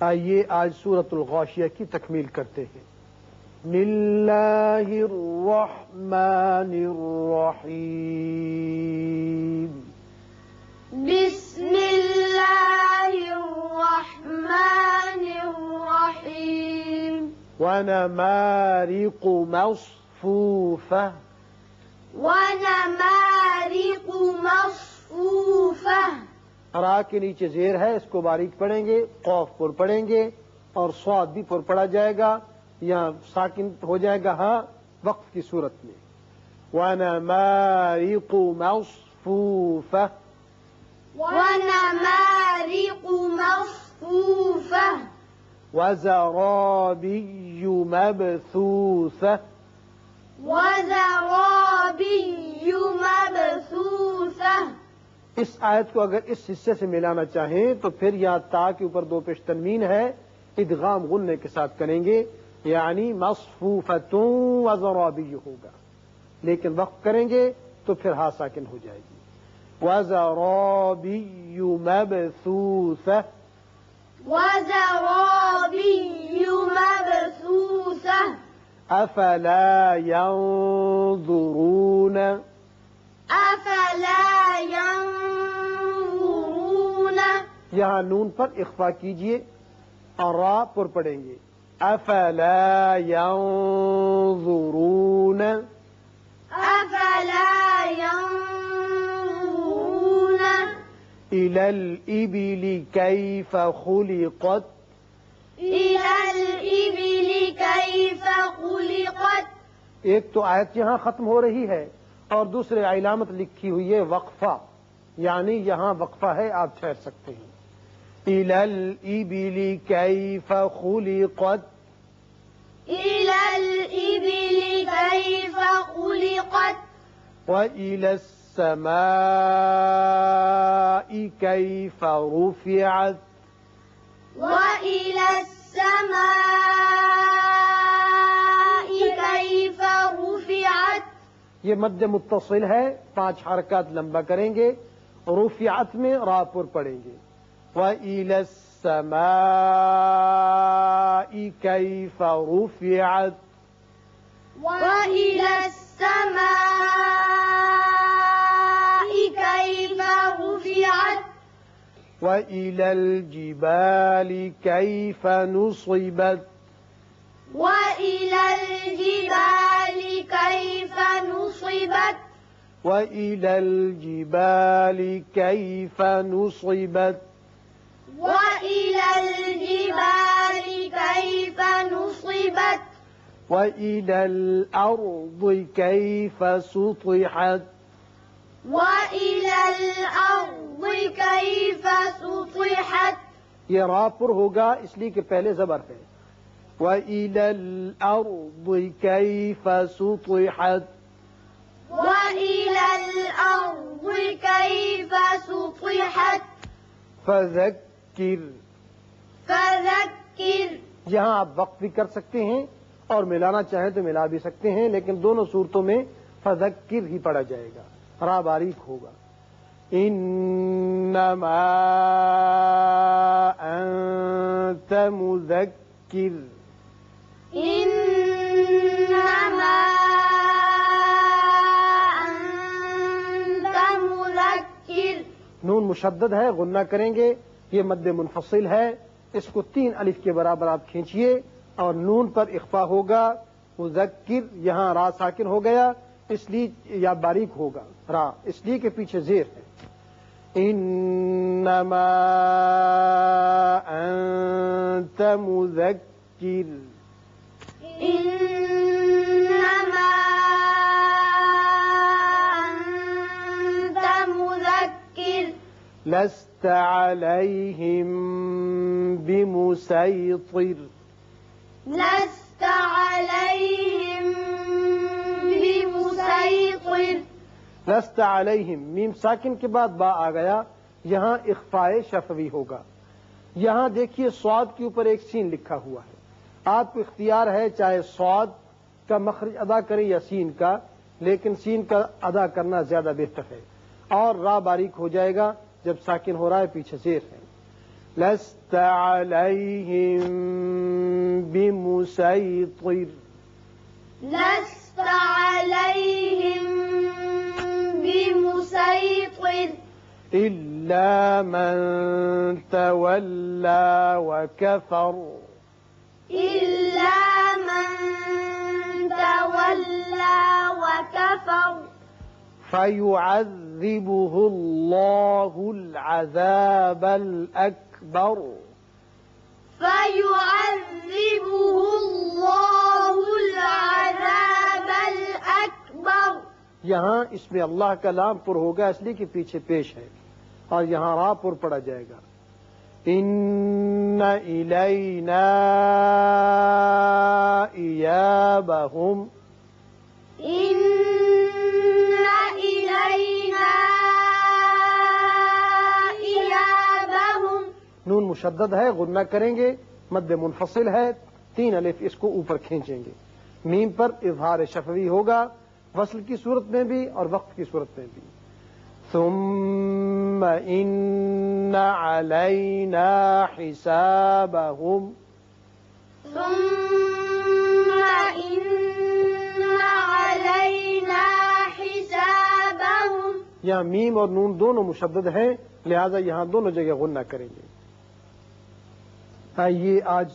آئیے آج سورت الغوشیہ کی تکمیل کرتے ہیں۔ اللہ الرحمن الرحیم۔ بسم الله الرحمن الرحيم ونمارق مصفوفة ونمارق مصفوفة را کے نیچے زیر ہے اس کو باریک پڑھیں گے قوف پر پڑھیں گے اور سواد بھی پر پڑھا جائے گا یا ساکن ہو جائے گا ہاں وقف کی صورت میں۔ ونمارق مصفوفة۔ ونمارق مصفوفة۔ وزرابي مبثوثة۔ وزرابي مبثوثة۔ اس آیت کو اگر اس حصے سے ملانا چاہیں تو پھر یہاں تا کے اوپر دو پیش تنوین ہے ادغام غننے کے ساتھ کریں گے یعنی مصفوفتوں وزرابی ہوگا۔ لیکن وقف کریں گے تو پھر ہا ساکن ہو جائے گی۔ وزرابی مبثوثة أفلا ينظرون أفلا ينظرون یہاں نون پر اخفا کیجیے اور را پر پڑھیں گے۔ افلا ينظرون أفلا ينظرون إلى الإبل كيف خلقت؟ إلى الإبل كيف خلقت؟ ایک تو آیت یہاں ختم ہو رہی ہے اور دوسرے علامت لکھی ہوئی ہے وقفہ یعنی یہاں وقفہ ہے آپ ٹھہر سکتے ہیں۔ إلى الإبل كيف خلقت؟ إلى الإبل كيف خلقت؟ وإلى السماء كيف رفعت؟ وإلى السماء كيف رفعت؟ یہ مد متصل ہے پانچ حرکات لمبا کریں گے رفعت میں را پر پڑیں گے۔ وَإِلَى السَّمَاءِ كَيْفَ رُفِعَتْ وإلى السماء كيف رفعت وَإِلَى الْجِبَالِ كَيْف نُصِبَتْ وإلى الجبال كيف نصبت وَإِلَى الْجِبَالِ كَيْف نُصِبَتْ وإلى الجبال كيف نصبت وَإِلَى الْأَرْضِ كَيْف سُطِحَتْ وإلى الأرض كيف سطحت یہ را پر ہوگا اس لیے کہ پہلے زبر ہے وَإِلَى الْأَرْضِ كَيْف سُطِحَتْ وإلى الأرض كيف سطحت فَذَكِّرْ فذكر یہاں آپ وقت بھی کر سکتے ہیں اور ملانا چاہیں تو ملا بھی سکتے ہیں لیکن دونوں صورتوں میں فذکر ہی پڑا جائے گا را باریک ہوگا۔ انما انت مذکر۔ إنما أنت مذكر نون مشدد ہے غنہ کریں گے۔ یہ مد منفصل ہے۔ اس کو تین الف کے برابر آپ کھینچیے اور نون پر اخفا ہوگا۔ مذکر یہاں را ساکن ہو گیا۔ اس لیے یا باریک ہوگا۔ را، اس لیے کہ پیچھے زیر ہے۔ انما انت مذکر۔ لست عليهم بمسيطر. لست عليهم بمسيطر. لست علیہم میم ساکن کے بعد با آ گیا. یہاں اخفائے شفوی ہوگا. یہاں دیکھیے سواد کے اوپر ایک سین لکھا ہوا ہے. آپ کو اختیار ہے چاہے سواد کا مخرج ادا کرے یا سین کا لیکن سین کا ادا کرنا زیادہ بہتر ہے اور را باریک ہو جائے گا. جب ساکن ہو رہا ہے پیچھے زیر ہے۔ لست عليهم بمسيطر لست عليهم بمسيطر إلا من تولى وكفر۔ إلا فيعذبه الله العذاب الأكبر. فيعذبه الله العذاب الأكبر. یہاں اس میں اللہ کا لام پر ہوگا اس لیے کہ پیچھے پیش ہے اور یہاں را پر پڑا جائے گا. ان الینا ایابہم إن مشدد ہے غنہ کریں گے مد منفصل ہے تین الف اس کو اوپر کھینچیں گے۔ میم پر اظہار شفوی ہوگا وصل کی صورت میں بھی اور وقت کی صورت میں بھی۔ ثم ان علینا حسابهم ثم حسابهم یہاں میم اور نون دونوں مشدد ہیں لہذا یہاں دونوں جگہ غنہ کریں گے۔ یہ آج